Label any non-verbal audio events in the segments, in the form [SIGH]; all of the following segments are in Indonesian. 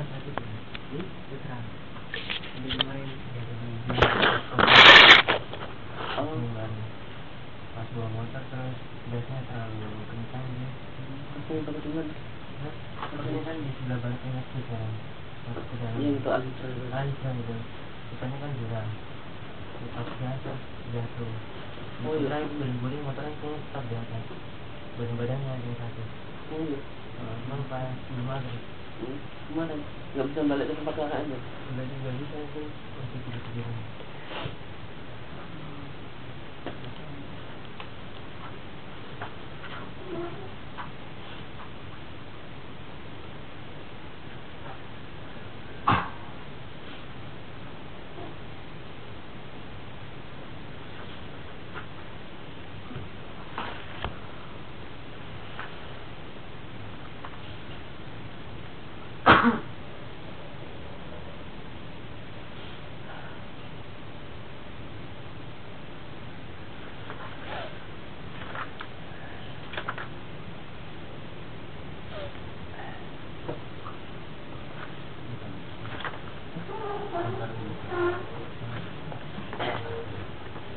jadi kemarin dia jadi Oh. Bulan. pas bawa motor terus biasanya terlalu kencang Apa yang? Makanya kan di sebelah masjid kan masuk ke dalam Yang itu alif Alif itu Depannya kan jurang Pas biasa jatuh Oh, iya. Kira itu guling-guling motornya kayaknya tetap di atas Badan badannya yang satu Oh iya. Emang pas belum maghrib Hmm, Ke mana? Nggak bisa balik ke tempat. Sudah juga bisa itu Masih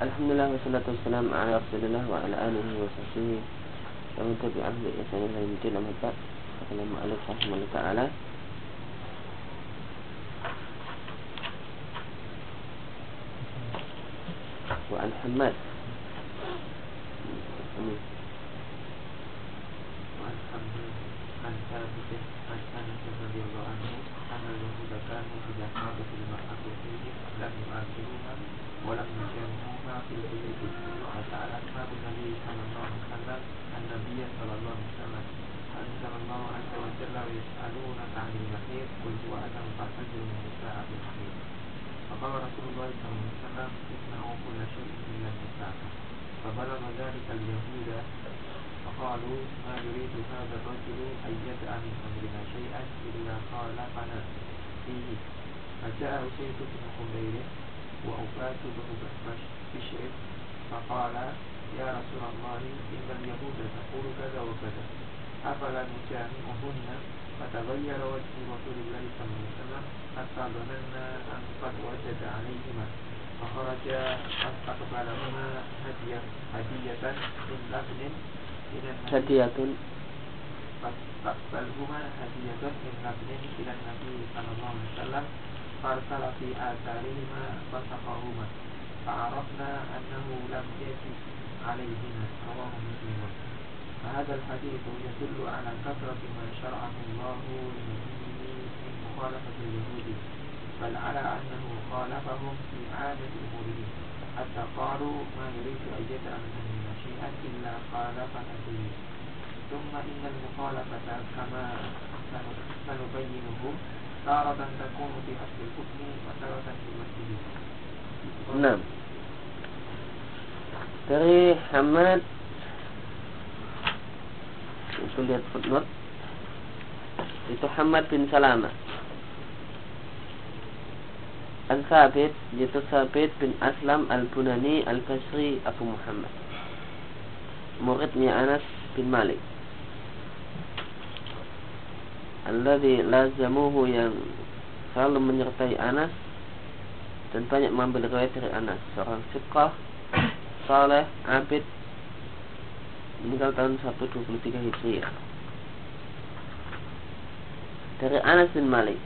الحمد لله والصلاة والسلام على رسول الله وعلى آله وصحبه ومن تبعهم بإحسان إلى يوم الدين أما بعد السلام عليكم ورحمة الله تعالى وعن حماد وعن حماد عن ثابت عن ثابت رضي الله عنه ان اليهود كانوا اذا حاضت المراه فيهم لم يؤثروها ولم يجامعوها في البيت فسال اصحاب النبي صلى الله عليه وسلم النبي صلى الله عليه وسلم انزل الله عز وجل ويسالونك عن المحيط قل هو اذى فاعتزلوا النساء في المحيط فقال رسول الله صلى الله عليه وسلم اصنعوا كل شيء الا النساء فبلغ ذلك اليهود فقالوا ما يريد هذا الرجل أن يدع من أمرنا شيئا إلا خالفنا فيه. فجاء أسيد بن حضير وأفات بن بشر فقال يا رسول الله إن اليهود تقول كذا وكذا أفلا نجامعهن؟ فتغير وجه رسول الله صلى الله عليه وسلم حتى ظننا أن قد وجد عليهما فخرج فاستقبلهما هدية هدية من لبن Hadiyatun فاستقبلهما هدية من لبن إلى النبي صلى الله عليه وسلم فأرسل في آثارهما فسقاهما فعرفنا أنه لم يجد عليهما رواه مسلم. فهذا الحديث يدل على كثرة ما شرعه الله لنبيه من مخالفة اليهود بل على أنه خالفهم في عادة أمورهم. حتى قالوا ما يريد أن يدع من أمرنا شيئا إلا خالفنا فيه ثم إن المخالفة كما سن- سنبينه تارة تكون في أصل الحكم وتارة في مسجده Enam. Dari Hamad itu lihat footnote itu Hamad bin Salama An Sabit yaitu Sabit bin Aslam Al-Bunani Al-Basri Abu Muhammad. Muridnya Anas bin Malik. Alladhi lazamuhu yang selalu menyertai Anas dan banyak mengambil riwayat dari Anas. Seorang siqah saleh abid meninggal tahun 123 Hijriah. Dari Anas bin Malik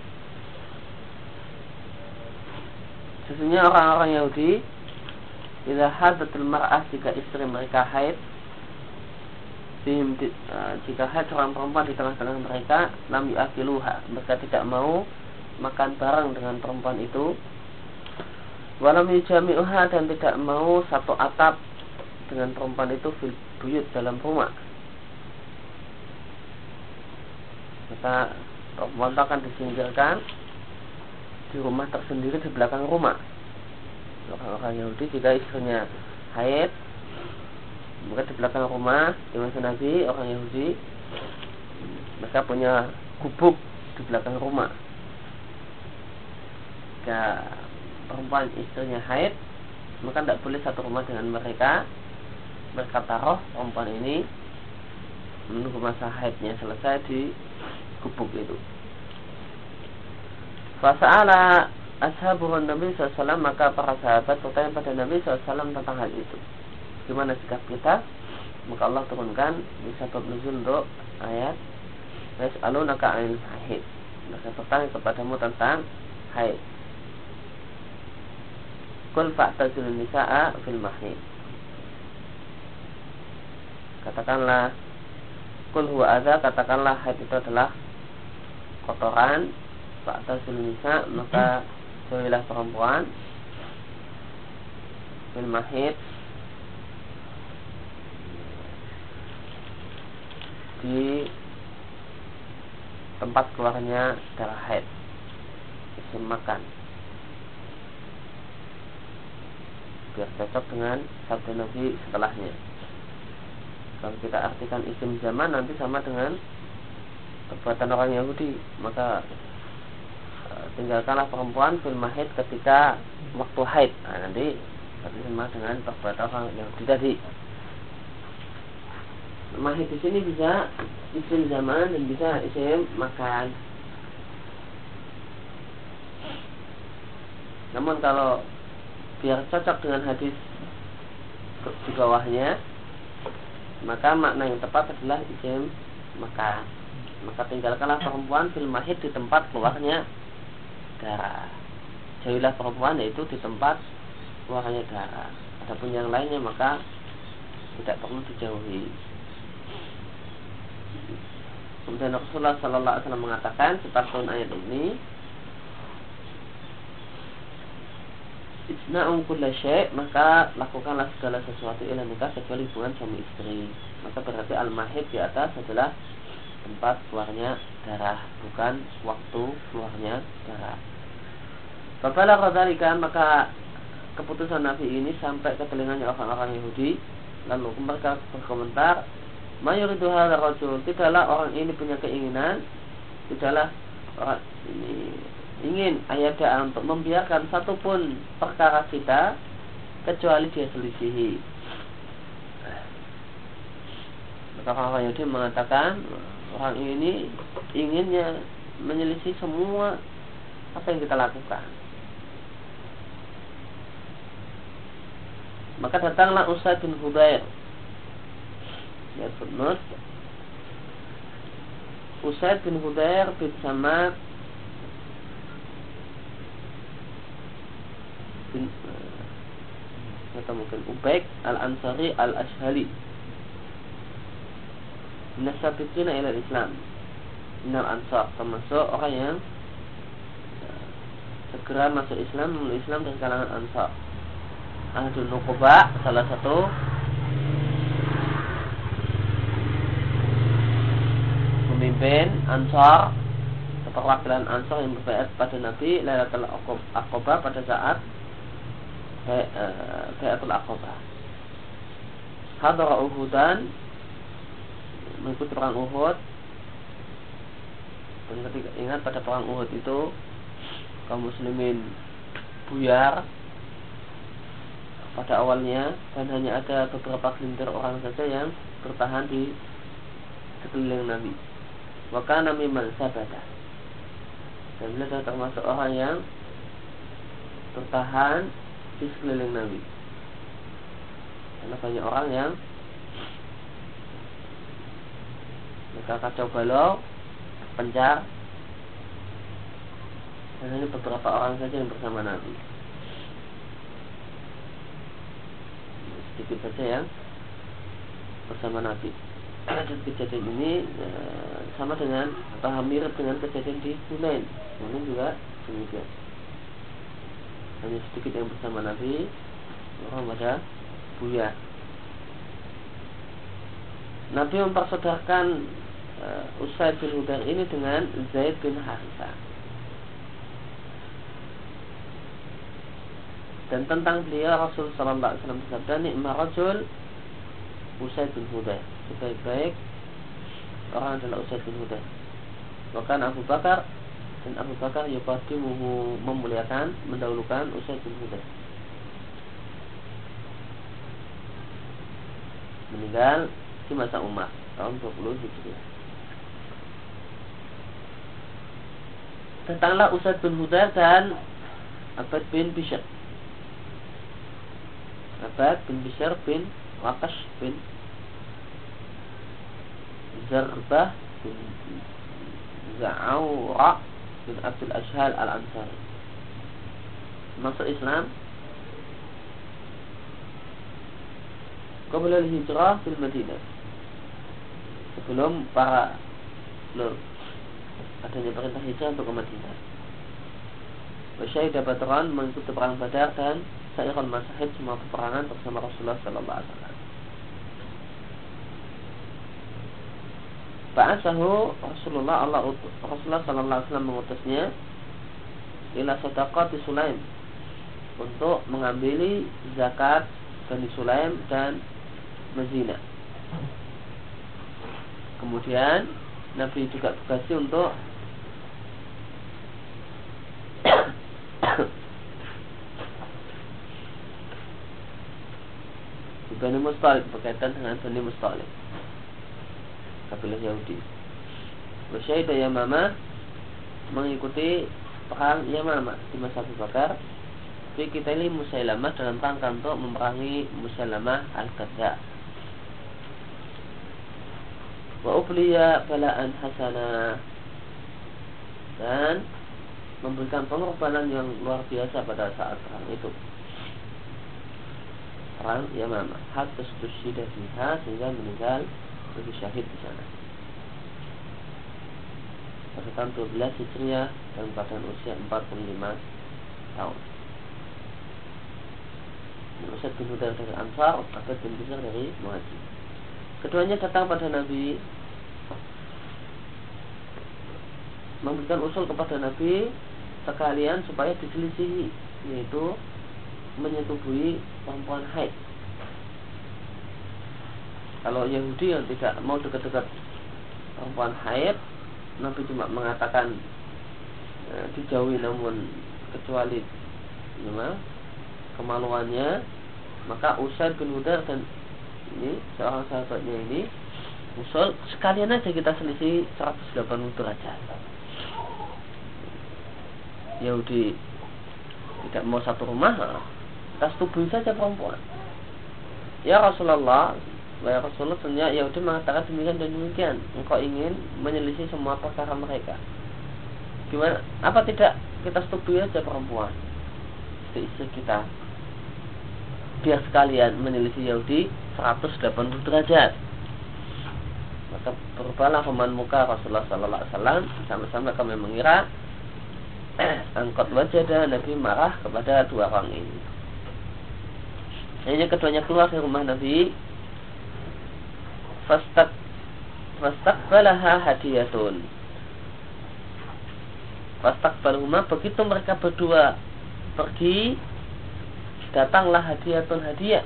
sesungguhnya orang-orang Yahudi Bila hadatul mar'ah jika istri mereka haid eh, jika haid seorang perempuan di tengah-tengah mereka lam yu'akiluha mereka tidak mau makan bareng dengan perempuan itu. Walam yujami'uha dan tidak mau satu atap dengan perempuan itu fil buyut dalam rumah. Maka perempuan akan disingkirkan di rumah tersendiri di belakang rumah. Orang-orang Yahudi jika istrinya haid maka di belakang rumah di masa Nabi orang Yahudi mereka punya gubuk di belakang rumah. Jika perempuan istrinya haid maka tidak boleh satu rumah dengan mereka. Mereka taruh perempuan ini menunggu masa haidnya selesai di gubuk itu Fasa'ala ashabun Nabi SAW maka para sahabat bertanya pada Nabi SAW tentang hal itu. Gimana sikap kita? Maka Allah turunkan sabab nuzul untuk ayat Yas'alunaka 'anil haid. Mereka bertanya kepadamu tentang haid. Kul fa'tazilun nisa'a fil mahid. Katakanlah Kul huwa adha katakanlah haid itu adalah kotoran fa'tazilun nisa maka jauhilah perempuan. Fil mahid di tempat keluarnya darah haid. Isim makan. Biar cocok dengan sabda Nabi setelahnya. Kalau kita artikan isim zaman nanti sama dengan perbuatan orang Yahudi maka tinggalkanlah perempuan fil mahid ketika waktu haid nah, nanti nanti sama dengan perbuatan orang Yahudi tadi mahid di sini bisa isim zaman dan bisa isim makan. Namun kalau biar cocok dengan hadis di bawahnya, maka makna yang tepat adalah isim makan. Maka tinggalkanlah perempuan fil mahid di tempat keluarnya darah. Jauhilah perempuan yaitu di tempat keluarnya darah. Adapun yang lainnya maka tidak perlu dijauhi. Kemudian Rasulullah Sallallahu Alaihi Wasallam mengatakan separuh ayat ini Isna'um kulla syai' maka lakukanlah segala sesuatu ila nikah kecuali hubungan suami istri. Maka berarti al-mahid di atas adalah tempat keluarnya darah, bukan waktu keluarnya darah. Fabala qadzalika maka keputusan Nabi ini sampai ke telinganya orang-orang Yahudi lalu mereka berkomentar mayoritu hadha rajul tidaklah orang ini punya keinginan tidaklah orang ini ingin ayat untuk membiarkan satupun perkara kita kecuali dia selisihi maka orang Yahudi mengatakan orang ini inginnya menyelisih semua apa yang kita lakukan. Maka datanglah Usaid bin Hubair. Ya footnote Usaid bin Hudair bin Samad bin uh, atau mungkin Ubaik Al-Ansari Al-Ashhali Nasabiqina ila Islam. Minal Ansar termasuk orang yang uh, segera masuk Islam memeluk Islam dari kalangan Ansar. Ahdul Nukuba salah satu. Pemimpin Ansar perwakilan Ansar yang berbaikat pada Nabi Lailatul Aqabah pada saat Bayatul Aqabah. Hadara Uhudan mengikuti perang Uhud dan ketika ingat pada perang Uhud itu kaum muslimin buyar pada awalnya dan hanya ada beberapa gelintir orang saja yang bertahan di sekeliling Nabi. Maka nami sabada. Dan beliau termasuk orang yang bertahan di sekeliling Nabi. Karena banyak orang yang mereka kacau balau, pencar, dan hanya beberapa orang saja yang bersama Nabi. Sedikit saja yang bersama Nabi dan kejadian ini ya, sama dengan atau mirip dengan kejadian di Hunain. Hunain juga demikian. Hanya sedikit yang bersama Nabi, orang pada buya. Nabi mempersaudarakan uh, Usaid bin Hudar ini dengan Zaid bin Haritha. Dan tentang beliau Rasul Sallallahu Alaihi Wasallam bersabda, "Nikmah rajul Usaid bin Hudar." sebaik-baik orang adalah Usaid bin Huda. Bahkan Abu Bakar dan Abu Bakar yuqaddimuhu memuliakan, mendahulukan Usaid bin Huda. Meninggal di masa Umar tahun 20 Hijriah. Datanglah Usaid bin Hudayr dan Abad bin Bishr. Abad bin Bishr bin Waqash bin Zarbah bin Za'awra bin Abdul Ashhal al-Ansari. Masuk Islam Qabla hijrah fil Madinah Sebelum para Belum Adanya perintah hijrah untuk ke Madinah Wasyahidah Badran mengikuti perang Badar dan Sa'iqal Masahid semua peperangan bersama Rasulullah Sallallahu Alaihi Wasallam Ba'asahu Rasulullah Allah Rasulullah Sallallahu Alaihi Wasallam mengutusnya ila di Sulaim untuk mengambil zakat Bani Sulaim dan Mazina. Kemudian Nabi juga berkasi untuk Bani Mustalib berkaitan dengan Bani Mustalib kabilah Yahudi. Wasyaidah Yamama mengikuti perang Yamama di masa Abu Bakar. Fi kita ini Musailamah dalam rangka untuk memerangi Musailamah Al-Qadha Wa ubliya balaan hasana. Dan memberikan pengorbanan yang luar biasa pada saat perang itu Perang Yamamah Hatta stusyida fiha sehingga meninggal lebih syahid di sana pada tahun 12 Hijriah dan pada usia 45 tahun. Usaid bin Hudar dari Ansar, Abad bin Bisar dari Muhajir. Keduanya datang pada Nabi memberikan usul kepada Nabi sekalian supaya diselisihi yaitu menyetubuhi perempuan haid. Kalau Yahudi yang tidak mau dekat-dekat perempuan haid, Nabi cuma mengatakan e, dijauhi namun kecuali gimana kemaluannya maka Usaid bin dan ini seorang sahabatnya ini usul sekalian aja kita selisih 180 derajat Yahudi tidak mau satu rumah kita setubuhi saja perempuan. Ya Rasulullah Ya Rasulullah sebenarnya Yahudi mengatakan demikian dan demikian. Engkau ingin menyelisih semua perkara mereka. Gimana? Apa tidak kita setubuhi aja perempuan? Istri-istri kita biar sekalian menyelisih Yahudi 180 derajat. Maka berubahlah peman muka Rasulullah Sallallahu Alaihi Wasallam. Sama-sama kami mengira [CLEARS THROAT] angkot wajah dan Nabi marah kepada dua orang ini. Akhirnya keduanya keluar dari rumah Nabi. Fastak balaha hadiyatun. Balhuma begitu mereka berdua pergi datanglah hadiahun hadiah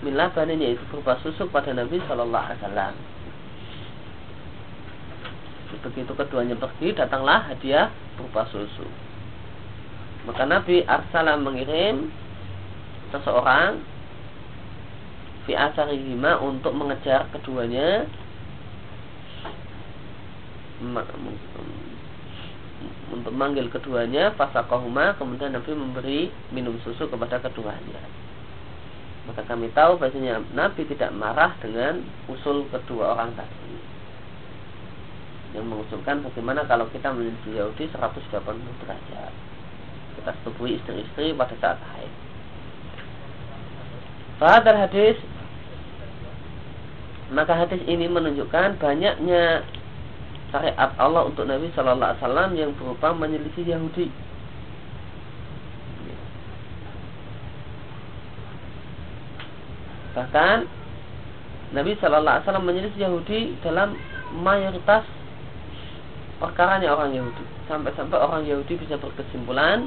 milah banin yaitu berupa susu pada Nabi Shallallahu Alaihi Wasallam. Begitu keduanya pergi, datanglah hadiah berupa susu. Maka Nabi Arsala mengirim seseorang fi asarihima untuk mengejar keduanya. Untuk manggil keduanya fasakohuma kemudian Nabi memberi minum susu kepada keduanya. Maka kami tahu bahasanya Nabi tidak marah dengan usul kedua orang tadi. Yang mengusulkan bagaimana kalau kita menjadi Yahudi 180 derajat. Kita setubuhi istri-istri pada saat haid Fahadar hadis maka hadis ini menunjukkan banyaknya syariat Allah untuk Nabi Shallallahu Alaihi Wasallam yang berupa menyelisih Yahudi. Bahkan Nabi Shallallahu Alaihi Wasallam menyelisih Yahudi dalam mayoritas perkaranya orang Yahudi. Sampai-sampai orang Yahudi bisa berkesimpulan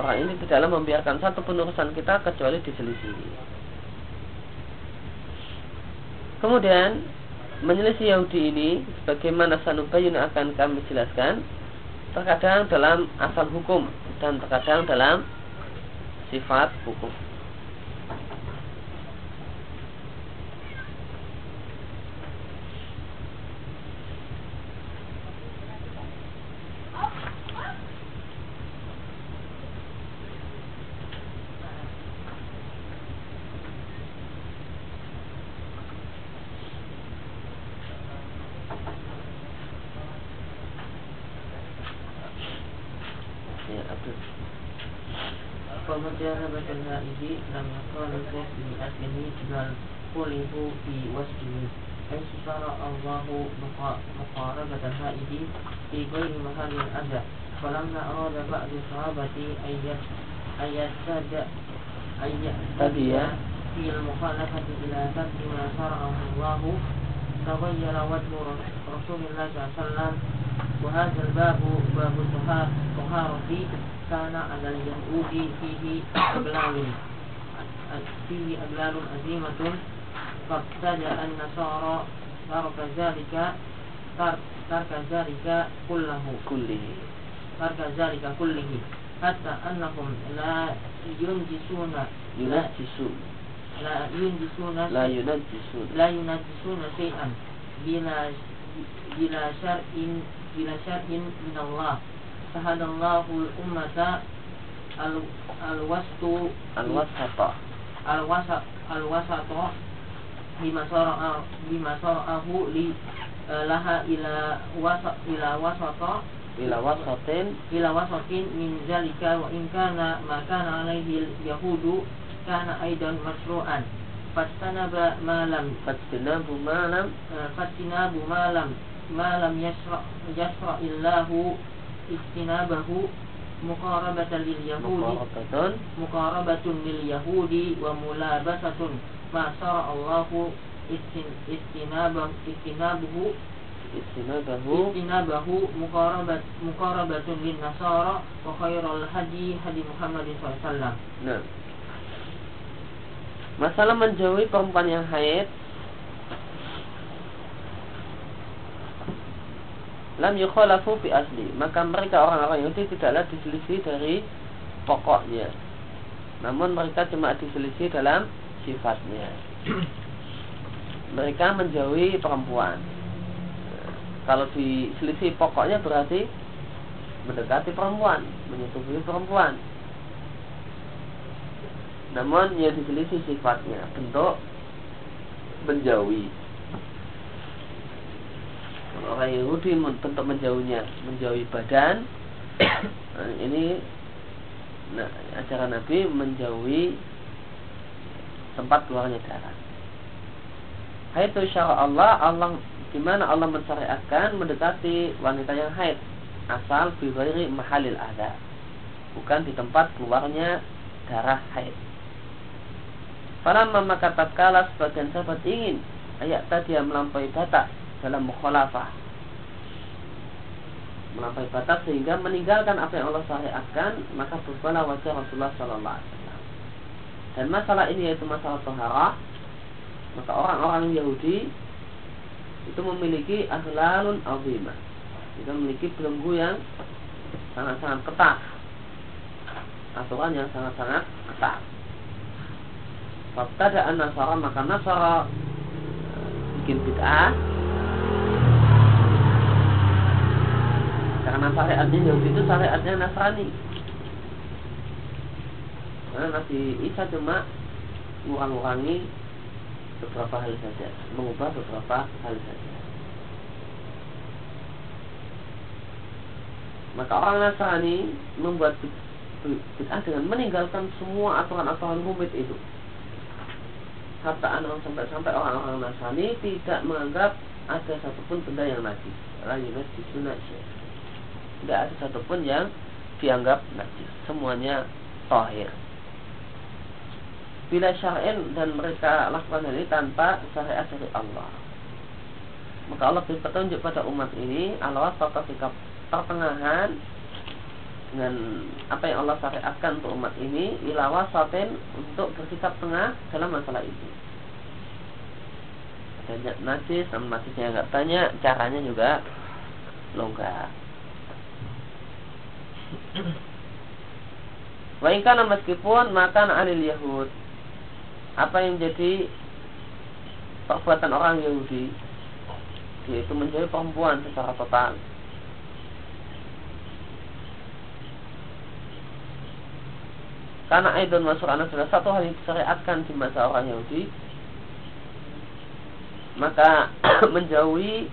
orang ini tidaklah membiarkan satu penurusan kita kecuali diselisih. Kemudian menyelisih Yahudi ini sebagaimana sanubayun akan kami jelaskan terkadang dalam asal hukum dan terkadang dalam sifat hukum. فمجانبة الهائج لم يخالف في أكله بل خلف في وجهه حيث شرع الله مقاربة الهائج في غير محل الأذى فلما أراد بعض الصحابة أن يهتدي في المخالفة إلى ترك ما شرعه الله تغير وجه رسول الله صلى الله عليه وسلم وهذا الباب باب الطهارة كان على اليهود فيه أغلال فيه أغلال عظيمة. فابتدأ النصارى ترك ذلك ترك ذلك كله. كله. ترك ذلك كله. حتى أنهم لا ينجسون ينجسون. لا ينجسون لا ينجسون. لا ينجسون شيئا بلا بلا شرع bila syarhin min Allah fahadallahu ummata al alwastu alwasata. Alwasa li eh, laha ila wasa ila wasata ila wasatin. Ila wasatin yahudu kana aidan masru'an. Fastanaba ma lam fastinabu ma lam. Eh, fastinabu ma lam yasra yasra illahu istinabahu muqarabatan lil yahudi muqarabatan lil yahudi wa mulabasatun ma sara Allahu istinabahu istinabahu istinabahu istinabahu muqarabat muqarabatun lin nasara wa khairul hadi hadi Muhammad sallallahu alaihi wasallam. Nah. Masalah menjauhi perempuan yang haid lam yukhalafu fi asli. Maka mereka orang-orang Yahudi tidaklah diselisih dari pokoknya. Namun mereka cuma diselisih dalam sifatnya. Mereka menjauhi perempuan. Kalau diselisih pokoknya berarti mendekati perempuan menyetubuhi perempuan. Namun yang diselisih sifatnya. Bentuk menjauhi orang Yahudi bentuk menjauhnya menjauhi badan. [COUGHS] Nah, ini nah, ajaran Nabi menjauhi tempat keluarnya darah. Haid itu syara Allah Allah di mana Allah mensyariatkan mendekati wanita yang haid? Asal fi mahalil ada bukan di tempat keluarnya darah haid. Falamma maka tatkala sebagian sahabat ingin ayat tadi yang melampaui batas dalam mukhalafah. Melampaui batas sehingga meninggalkan apa yang Allah syariatkan maka berubahlah wajah Rasulullah Sallallahu Alaihi Wasallam. Dan masalah ini yaitu masalah toharah maka orang-orang Yahudi itu memiliki ahlalun azimah. Itu memiliki belenggu yang sangat-sangat ketat. Aturan yang sangat-sangat ketat. Fabtada an nasara maka nasara bikin bid'ah Karena syariatnya Yahudi itu syariatnya Nasrani. Karena Nabi Isa cuma ngurang-ngurangi beberapa hal saja Mengubah beberapa hal saja. Maka orang Nasrani membuat bid'ah dengan meninggalkan semua aturan-aturan rumit itu. Hatta anak sampai-sampai orang-orang Nasrani tidak menganggap ada satupun benda yang najis. La yunajjisu najis tidak ada satupun yang dianggap najis. Semuanya tahir bila syar'in dan mereka lakukan ini tanpa syariat dari Allah. Maka Allah beri petunjuk pada umat ini Allah tata sikap pertengahan dengan apa yang Allah syariatkan untuk umat ini ilawa satin untuk bersikap tengah dalam masalah itu ada najis namun najisnya nggak banyak caranya juga longgar [CLEARS THROAT] Wa kana meskipun makan anil Yahud. Apa yang jadi perbuatan orang Yahudi? Yaitu menjadi perempuan secara total. Karena aidon masuk anak sudah satu hal yang disyariatkan di masa orang Yahudi maka [CLEARS THROAT] menjauhi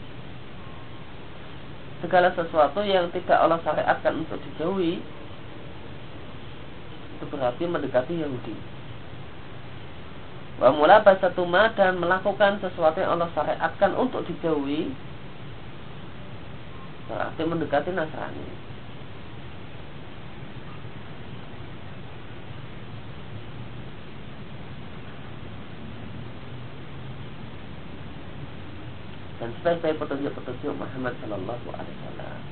segala sesuatu yang tidak Allah syariatkan untuk dijauhi itu berarti mendekati Yahudi. Wa mula basatuma dan melakukan sesuatu yang Allah syariatkan untuk dijauhi berarti mendekati Nasrani. Sebaik-baik petunjuk-petunjuk Muhammad Sallallahu Alaihi Wasallam.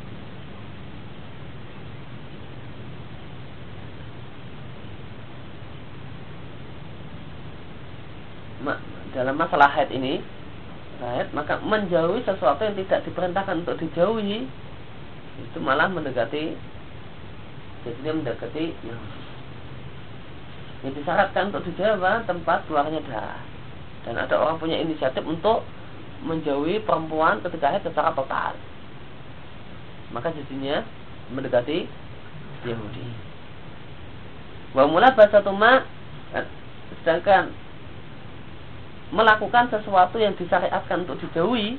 dalam masalah haid ini haid maka menjauhi sesuatu yang tidak diperintahkan untuk dijauhi itu malah mendekati jadi dia mendekati yang yang disyaratkan untuk dijauhi tempat keluarnya darah dan ada orang punya inisiatif untuk menjauhi perempuan ketika haid secara total maka jadinya mendekati Yahudi. Wa tuma sedangkan melakukan sesuatu yang disyariatkan untuk dijauhi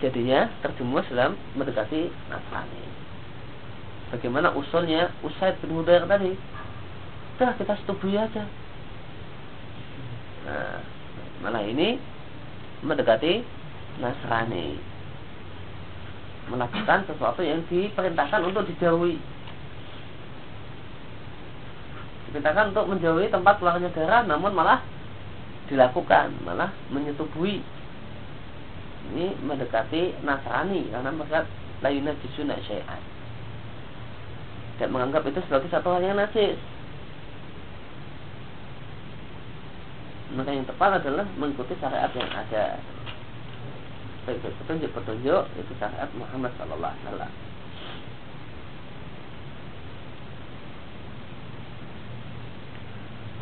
jadinya terjemus dalam mendekati Nasrani. Bagaimana usulnya Usaid bin Hudair tadi? Sudah kita setubui aja. Nah, malah ini mendekati Nasrani. Melakukan sesuatu yang diperintahkan untuk dijauhi. Diperintahkan untuk menjauhi tempat keluarnya darah, namun malah dilakukan malah menyetubui ini mendekati Nasrani karena mereka layuna jisuna syai'an dan menganggap itu sebagai satu hal yang najis maka yang tepat adalah mengikuti syariat yang ada. Sebagai petunjuk-petunjuk itu syariat Muhammad Sallallahu Alaihi Wasallam.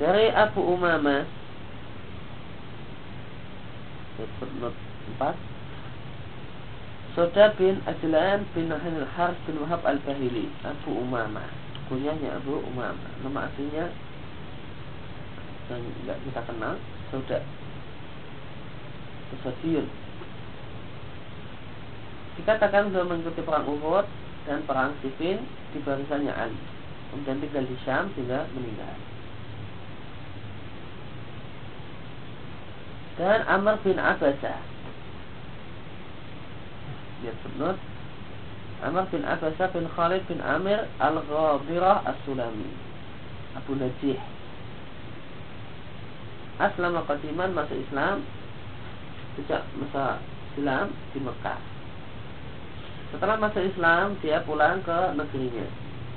Dari Abu Umamah footnote 4 Soda bin Ajlan bin Nahan al bin Wahab al-Bahili Abu Umama Kunyahnya Abu Umama Nama aslinya Yang tidak kita kenal Soda Sosiyun Dikatakan sudah mengikuti perang Uhud Dan perang Sifin Di barisannya Ali. Kemudian tinggal di Syam sehingga meninggal. Dan Amr bin Abbasah lihat footnote Amr bin Abbasah bin Khalid bin Amir Al-Ghabirah As-Sulami. Abu Najih Aslam Qadiman masuk Islam sejak masa Islam di Mekah setelah masuk Islam dia pulang ke negerinya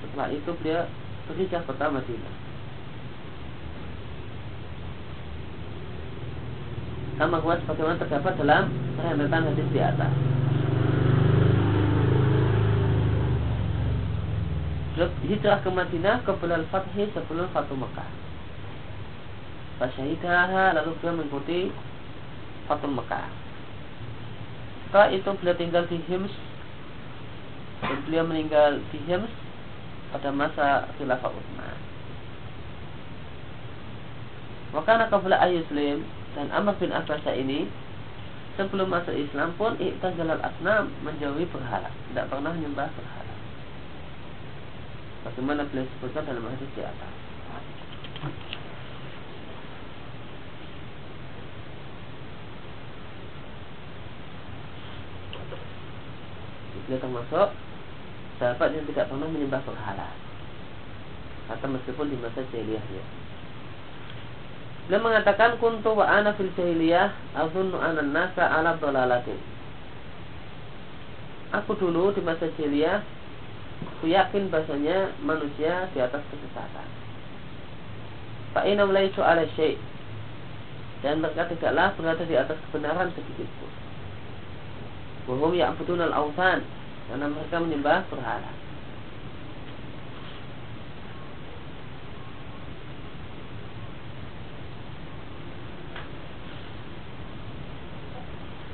setelah itu dia berhijrah kota Madinah sama kuat sebagaimana terdapat dalam rentetan hadis di atas. Hijrah ke Madinah ke bulan Fathi sebelum Fatu Mekah. Fasyahidaha lalu beliau mengikuti Fatu Mekah. Setelah itu beliau tinggal di Hims dan beliau meninggal di Hims pada masa khilafah Utsman. Maka kabula ayuslim dan Amr bin Abbas ini sebelum masuk Islam pun i'tazalal asnam menjauhi berhala, tidak pernah menyembah berhala. Bagaimana beliau sebutkan dalam hadis di atas. Dia termasuk sahabat yang tidak pernah menyembah berhala. Atau meskipun di masa jahiliyah dia mengatakan kuntu wa ana fil jahiliyah azunnu anna nasa ala dhalalatin. Aku dulu di masa jahiliyah aku yakin bahasanya manusia di atas kesesatan. Fa inna laisu ala syai' dan mereka tidaklah berada di atas kebenaran sedikit pun. Wahum ya'budun al-awthan karena mereka menyembah berhala.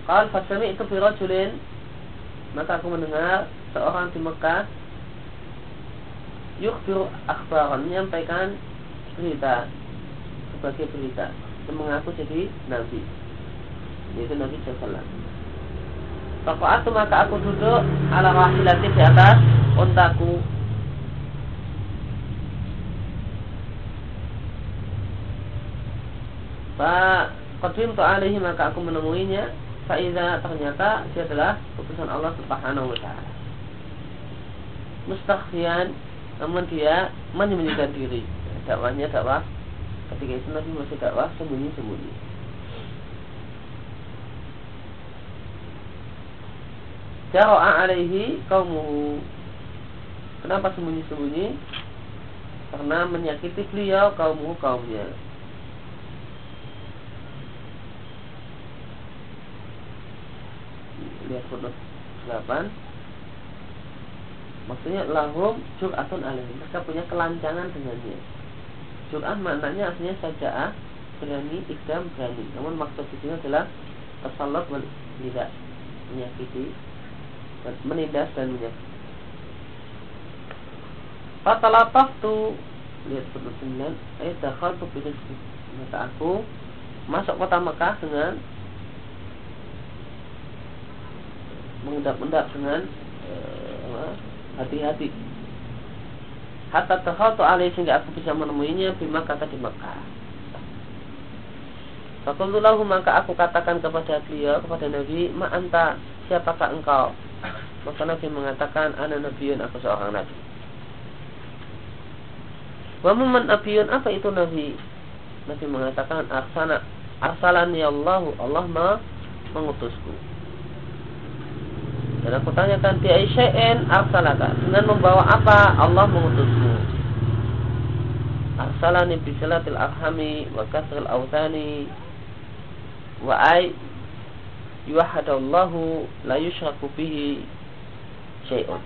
Qal fasami itu birajulin maka aku mendengar seorang di Mekah yukhbiru akhbaran menyampaikan berita sebagai berita dan mengaku jadi nabi yaitu Nabi Sallallahu Fakoatu maka aku duduk ala rahilati di atas untaku. Pak Qadim alaihi maka aku menemuinya. Faiza ternyata dia adalah keputusan Allah subhanahu wa ta'ala. Mustakhfian Namun dia menyembunyikan diri. Dakwahnya dakwah Ketika itu Nabi masih dakwah sembunyi-sembunyi. Jaro'a alaihi kaumuhu. Kenapa sembunyi-sembunyi? Karena menyakiti beliau kaummu kaumnya. Lihat foto 8 maksudnya lahum jur'atun alaihim mereka punya kelancangan dengannya. Jur'ah maknanya aslinya saja'ah berani ikdam berani. Namun maksud di adalah wal tidak menyakiti menindas dan menyakiti tu lihat foto 9 ayat dakhal tu maka aku masuk kota Mekah dengan mengendap-endap dengan eh, hati-hati. Uh, Hatta alaih sehingga aku bisa menemuinya bima kata di Mekah. Fakultulahu maka aku katakan kepada beliau kepada Nabi, ma anta siapakah engkau? Maka Nabi mengatakan, ana nabiyun aku seorang nabi. Wa man nabiyun apa itu nabi? Nabi mengatakan, arsana arsalani Allah, Allah mengutusku. Dan aku tanyakan di Aisya'in arsalaka dengan membawa apa Allah mengutusmu. Arsalani bisalatil arhami wa kasril awtani wa ay la yushraku bihi syai'un.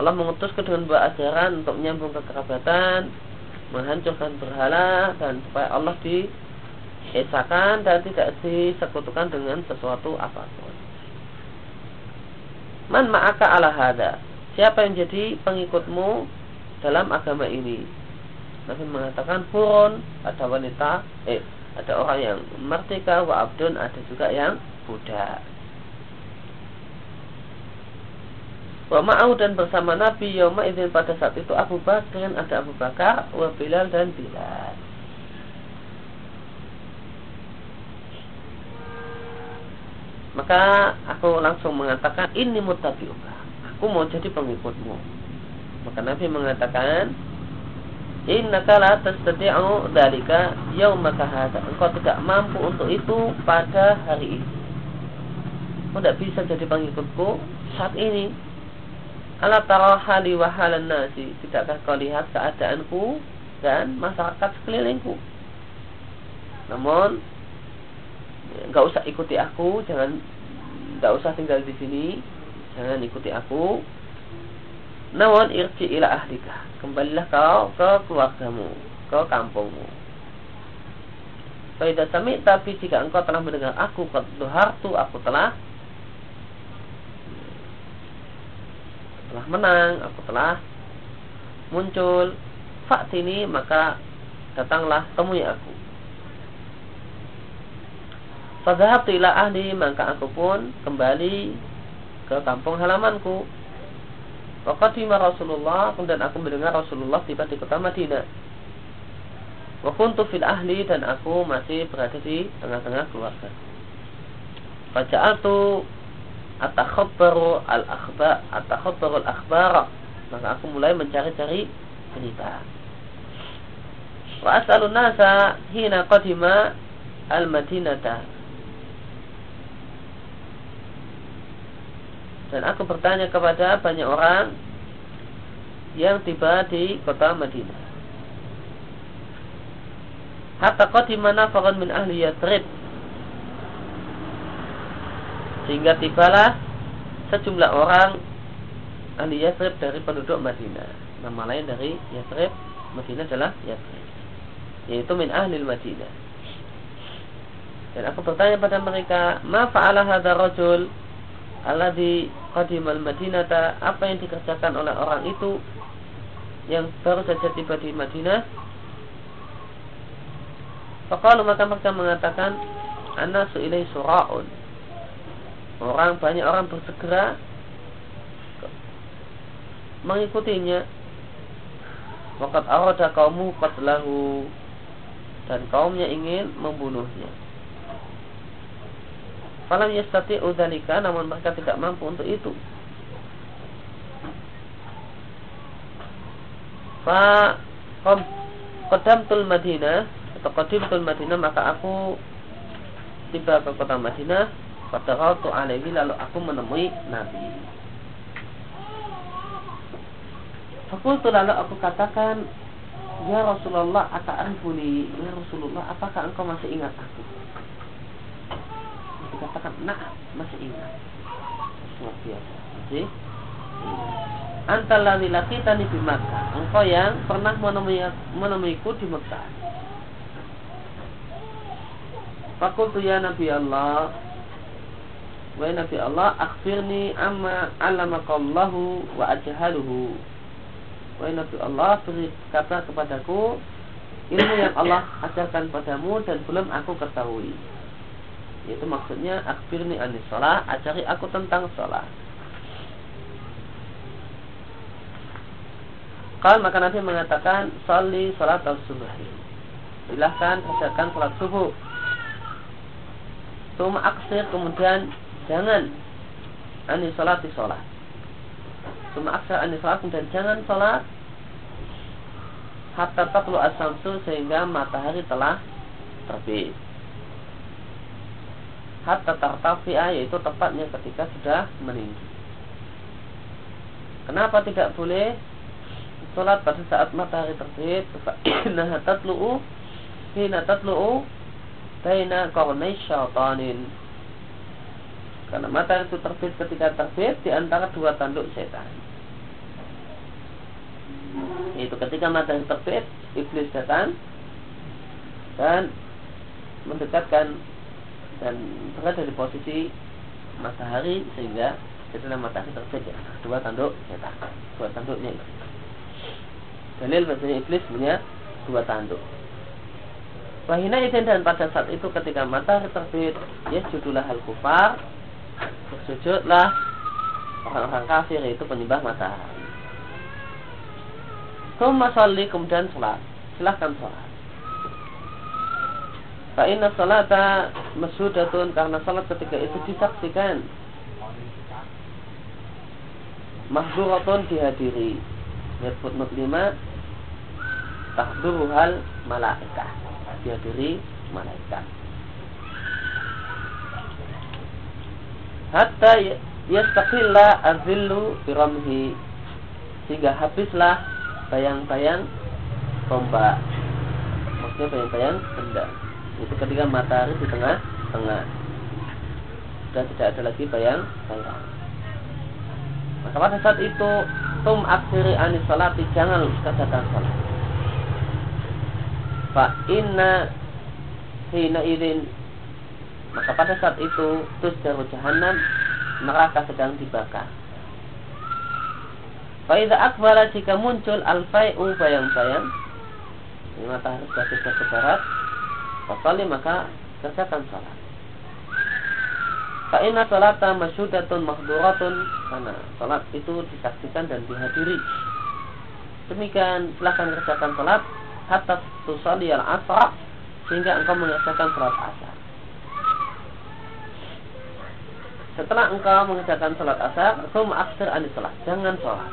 Allah mengutusku dengan buah ajaran untuk menyambung kekerabatan, menghancurkan berhala dan supaya Allah diesakan dan tidak disekutukan dengan sesuatu apa pun. Man ma'aka ala hada. Siapa yang jadi pengikutmu dalam agama ini? Nabi mengatakan hurun ada wanita, eh ada orang yang merdeka wa abdun ada juga yang budak. Wa ma'au dan bersama Nabi Yoma izin pada saat itu Abu Bakar ada Abu Bakar wa Bilal dan Bilal. Maka aku langsung mengatakan ini mutabiuka. Aku mau jadi pengikutmu. Maka Nabi mengatakan Innaka la tastati'u dalika yaumaka hadha. Engkau tidak mampu untuk itu pada hari ini. Engkau tidak bisa jadi pengikutku saat ini. Ala tara hali nasi. Tidakkah kau lihat keadaanku dan masyarakat sekelilingku? Namun nggak usah ikuti aku jangan nggak usah tinggal di sini jangan ikuti aku namun irci ila ahlika kembalilah kau ke keluargamu ke kampungmu Faidah sami tapi jika engkau telah mendengar aku hartu aku telah telah menang aku telah muncul fak sini maka datanglah temui aku Fadhahab ila ahli maka aku pun kembali ke kampung halamanku. Waqadima Rasulullah kemudian aku mendengar Rasulullah tiba di kota Madinah. Wa kuntu fil ahli dan aku masih berada di tengah-tengah keluarga. Faja'atu atakhabbaru al-akhbar atakhabbaru al-akhbar maka aku mulai mencari-cari berita. Wa as'alun nasa hina qadima al-Madinata Dan aku bertanya kepada banyak orang yang tiba di kota Madinah. Hatta qadima nafaran min ahli Yathrib. Sehingga tibalah sejumlah orang ahli Yathrib dari penduduk Madinah. Nama lain dari Yathrib, Madinah adalah Yathrib. Yaitu min ahli Madinah. Dan aku bertanya pada mereka, "Ma fa'ala hadha rajul alladhi qadimal madinata apa yang dikerjakan oleh orang itu yang baru saja tiba di Madinah Fakalu maka mereka mengatakan Anasu ilai sura'un Orang banyak orang bersegera Mengikutinya Wakat arada kaumu qatlahu dan kaumnya ingin membunuhnya. Falam yastati udzalika namun mereka tidak mampu untuk itu. Fa tul Madinah atau tul Madinah maka aku tiba ke kota Madinah pada waktu alaihi lalu aku menemui Nabi. Fakultu lalu aku katakan Ya Rasulullah, ata'arifuni Ya Rasulullah, apakah engkau masih ingat aku? Dikatakan, nah, masih ingat. Luar biasa Masih Antara kita di Makkah? Engkau yang pernah menemui, menemuiku di Mekah Fakultu ya Nabi Allah Wahai Nabi Allah Akhbirni amma alamakallahu wa ajhaluhu Wahai Nabi Allah beri kata kepadaku ilmu yang Allah ajarkan padamu dan belum aku ketahui. Itu maksudnya akbirni anis sholat, ajari aku tentang sholat. Kalau maka Nabi mengatakan Sali sholat al subuhi Silahkan kerjakan sholat subuh Tuma aksir kemudian Jangan. Ani sholat di sholat. Cuma aksa anisalat dan jangan sholat. Hatta tatlu asamsu sehingga matahari telah terbit. Hatta tartafi'a yaitu tepatnya ketika sudah meninggi. Kenapa tidak boleh sholat pada saat matahari terbit? [COUGHS] Nah tatlu'u Hina tatlu'u Baina kornai syaitanin karena matahari itu terbit ketika terbit di antara dua tanduk setan. Itu ketika matahari terbit, iblis datang dan mendekatkan dan berada di posisi matahari sehingga setelah matahari terbit ya, dua tanduk setan, dua tanduknya. Dalil bahasanya iblis punya dua tanduk. Wahina izin dan pada saat itu ketika matahari terbit, ya judulah hal kufar, bersujudlah orang-orang kafir itu penyembah matahari. Summa salli kemudian sholat. Silahkan sholat. Fa'inna salata masudatun karena sholat ketika itu disaksikan. Mahduratun dihadiri. Lihat footnote 5 Tahduruhal malaikah Dihadiri malaikat hatta yastaqilla azillu biramhi sehingga habislah bayang-bayang tombak maksudnya bayang-bayang benda. Itu ketika matahari di tengah-tengah. Sudah tidak ada lagi bayang-bayang. Maka pada saat itu tum akhiri anis salati jangan katakan salat. Fa inna hina idin maka pada saat itu tusjaru jahanam neraka sedang dibakar. Faida akbala jika muncul alfai'u bayang-bayang matahari sudah ke barat Fasali maka kerjakan salat Fa'inna salata masyudatun mahduratun Karena salat itu disaksikan dan dihadiri. Demikian silahkan kerjakan salat Hatta tusali al-asra Sehingga engkau mengerjakan salat asar Setelah engkau mengerjakan sholat asar, engkau aksir anis sholat. Jangan sholat.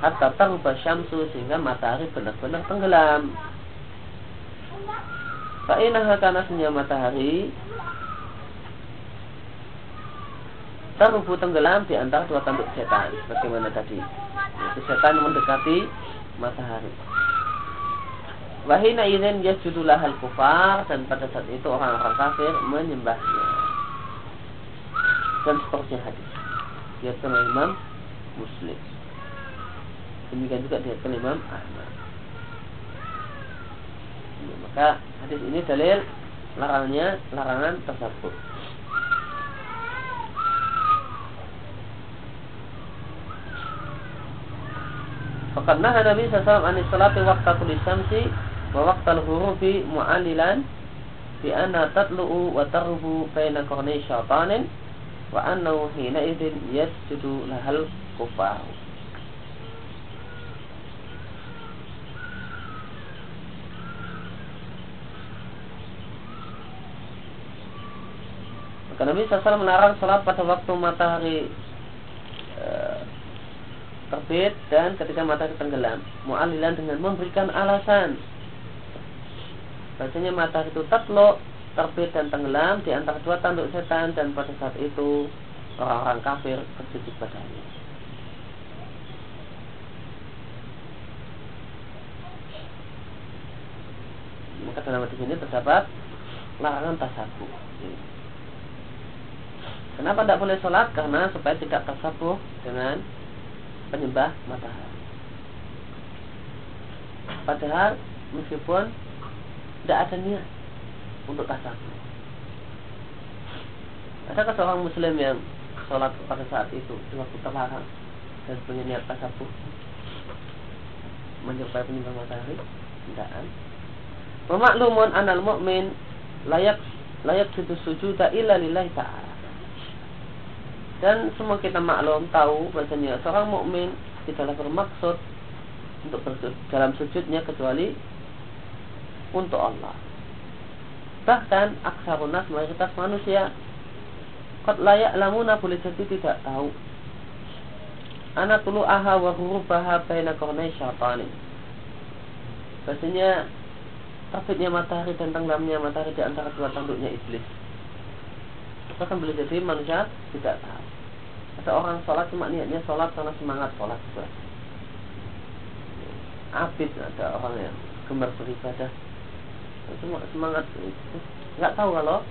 Hatta taruba syamsu sehingga matahari benar-benar tenggelam. Fa'inah karena senyum matahari Tarubu tenggelam di antara dua tanduk setan Bagaimana tadi Itu setan mendekati matahari Wahina izin yasjudulah al kufar Dan pada saat itu orang-orang kafir menyembahnya dan seterusnya hadis. Diatkan oleh Imam Muslim. Demikian juga diatkan Imam Ahmad. Ya, maka hadis ini dalil larangannya larangan tersebut. Fakadnah Nabi SAW anis salati waktu kulis samsi al-hurufi mu'alilan bi anna tatlu'u wa tarrubu baina qarnay syaitanin wa annahu hina idzin yasjudu lahal kufar Maka Nabi SAW menarang sholat pada waktu matahari eh, terbit dan ketika matahari tenggelam. Mu'alilan dengan memberikan alasan. Bahasanya matahari itu tatlo terbit dan tenggelam di antara dua tanduk setan dan pada saat itu orang-orang kafir bersujud padanya. Maka dalam hadis ini terdapat larangan tasabuh. Kenapa tidak boleh sholat? Karena supaya tidak tersabuh dengan penyembah matahari. Padahal meskipun tidak ada niat untuk tasabuh. Adakah seorang muslim yang sholat pada saat itu di waktu terlarang dan punya niat tasabuh menyerupai penyembah matahari? Tidak. Pemaklumun anal mu'min layak layak sujud sujuda illa lillahi ta'ala dan semua kita maklum tahu bahasanya seorang mukmin tidaklah bermaksud untuk bersujud dalam sujudnya kecuali untuk Allah. Bahkan aksarunas mayoritas manusia kot layak lamuna boleh jadi tidak tahu. Anak tulu aha wa hurubaha baina kornai syaitani. Bahasanya terbitnya matahari dan tenggelamnya matahari di antara dua tanduknya iblis. Bahkan boleh jadi manusia tidak tahu. Ada orang sholat cuma niatnya sholat karena semangat sholat. Abid ada orang yang gemar beribadah. Semangat itu. Nggak tahu kalau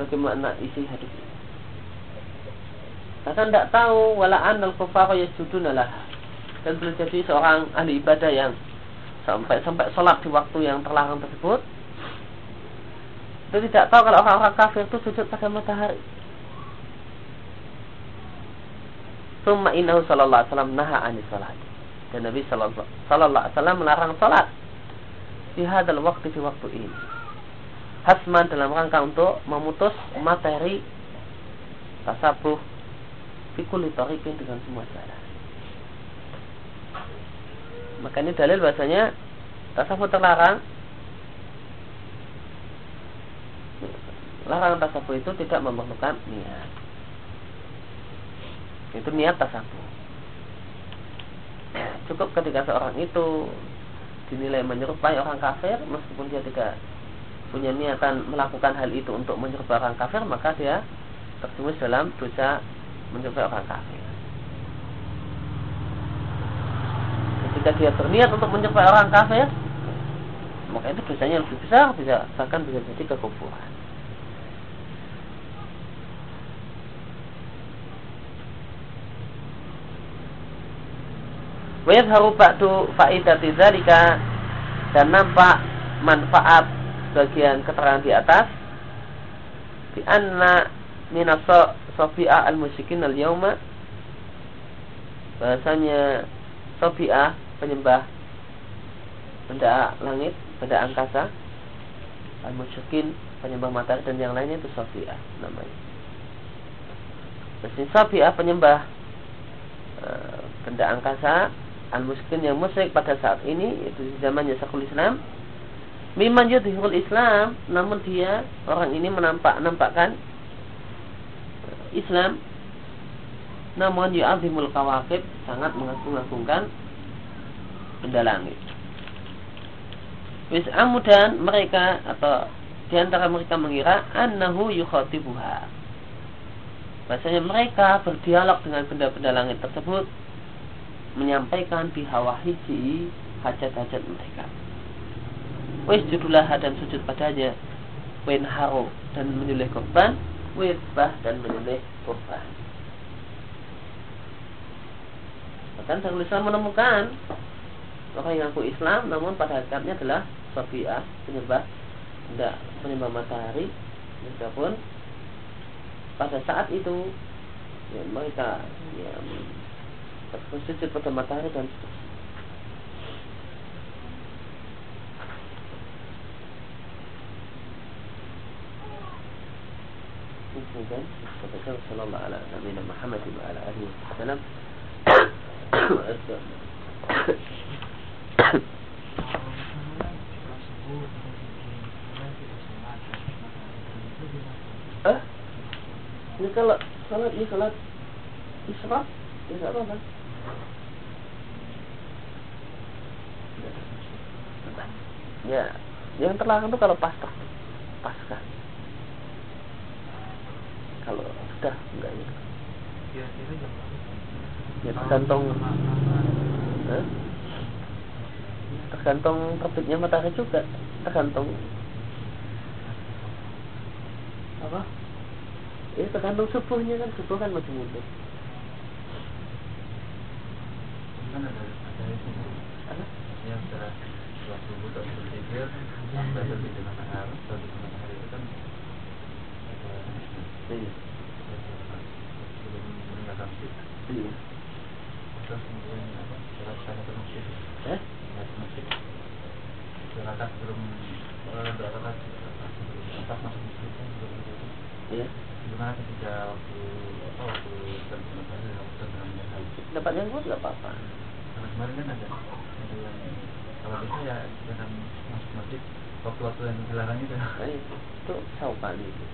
bagaimana isi hadis ini. Bahkan tidak tahu walaan al kufar yasudun lah. Dan boleh jadi seorang ahli ibadah yang sampai sampai sholat di waktu yang terlarang tersebut. Dia tidak tahu kalau orang-orang kafir itu sujud pada matahari. Summa innahu sallallahu alaihi wasallam naha anis salat. Dan Nabi sallallahu alaihi wasallam melarang salat di hadal waktu di waktu ini. Hasman dalam rangka untuk memutus materi tasabuh fikul tariqin dengan semua cara. Maka ini dalil bahasanya tasabuh terlarang larangan tasabuh itu tidak memerlukan niat. Itu niat tasabuh. Cukup ketika seorang itu dinilai menyerupai orang kafir meskipun dia tidak punya niatan melakukan hal itu untuk menyerupai orang kafir maka dia terjumus dalam dosa menyerupai orang kafir. Ketika dia berniat untuk menyerupai orang kafir maka itu dosanya lebih besar bisa bahkan bisa jadi kekufuran. Wa yadharu ba'du fa'idati dzalika dan nampak manfaat bagian keterangan di atas. Di anna minasa sofi'ah al-musyrikin al-yawma bahasanya sofi'ah penyembah benda langit, benda angkasa al-musyrikin penyembah matahari dan yang lainnya itu sofi'ah namanya. Mesin sofi'ah penyembah e, benda angkasa al-musyrikin yang musyrik pada saat ini yaitu di zamannya Syekhul Islam Miman yudhirul Islam namun dia orang ini menampak nampakkan Islam namun yu'azimul kawakib sangat mengagung-agungkan benda langit. Wis'amu dan mereka atau di antara mereka mengira annahu yukhatibuha. Bahasanya mereka berdialog dengan benda-benda langit tersebut menyampaikan hiji hajat-hajat mereka. Wis judulah dan sujud padanya. Wen haro dan menyembelih korban. bah dan menyembelih korban. Bahkan Syekhul Islam menemukan orang yang ngaku Islam namun pada hakikatnya adalah Sofiah penyembah tidak penyembah matahari meskipun pada saat itu ya, mereka ya, bersujud pada matahari dan kemudian katakan sallallahu ala nabi Muhammad wa ala alihi wasallam kalau sholat ya sholat israf ya nggak apa-apa ya yang terlarang itu kalau pasca pasca. Kalau sudah enggak gitu jam berapa? ya tergantung. Eh? tergantung terbitnya matahari juga. Tergantung. Apa? Ya tergantung subuhnya kan. Subuh kan masih mundur kan ada ada itu Apa? yang setelah setelah subuh tak berpikir sampai terbit matahari terbit matahari itu kan ada iya sebelum meninggalkan iya terus kemudian apa sana ke masjid eh masjid sebelum eh, masuk masjid kan sebelum itu iya gimana ketika waktu apa waktu terbit matahari dapat yang kuat nggak apa-apa Karena kemarin kan ada ada yang kalau bisa ya jangan masuk masjid. Waktu-waktu yang dilarang itu. nah, itu, itu tahu kali itu.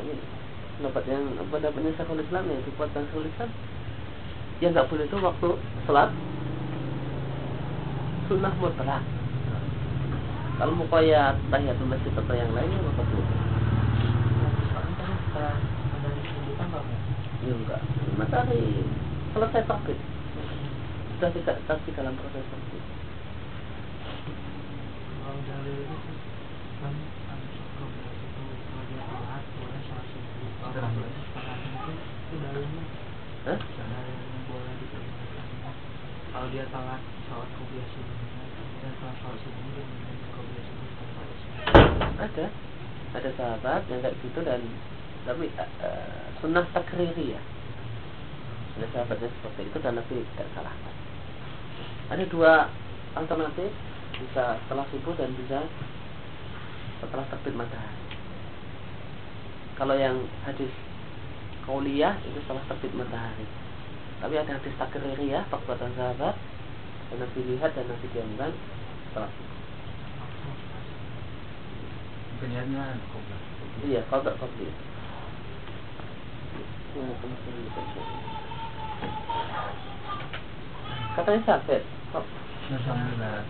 Ini pendapat yang pendapatnya Syekhul Islam ya dikuatkan Syekhul Islam. Yang nggak boleh itu waktu sholat. Sunnah mutlak kalau mau kayak tahiyatul masjid atau yang lainnya maka boleh. Kan ya enggak matahari. Selesai terbit sudah tidak masih dalam proses terbit kalau dalil itu kan kalau dia subuh telat sholat kubiah subuhnya kemudian setelah sholat subuh dia menunggu kubiah subuh ada. Ada sahabat yang kayak gitu dan tapi eh, eh, sunnah takriri ya. Ada sahabatnya seperti itu dan Nabi tidak salahkan ada dua alternatif bisa setelah subuh dan bisa setelah terbit matahari kalau yang hadis kauliyah itu setelah terbit matahari tapi ada hadis takririyah perbuatan sahabat dan Nabi lihat dan Nabi diamkan setelah subuh. Iya, kau tak kopi. Katanya sakit. Alhamdulillah.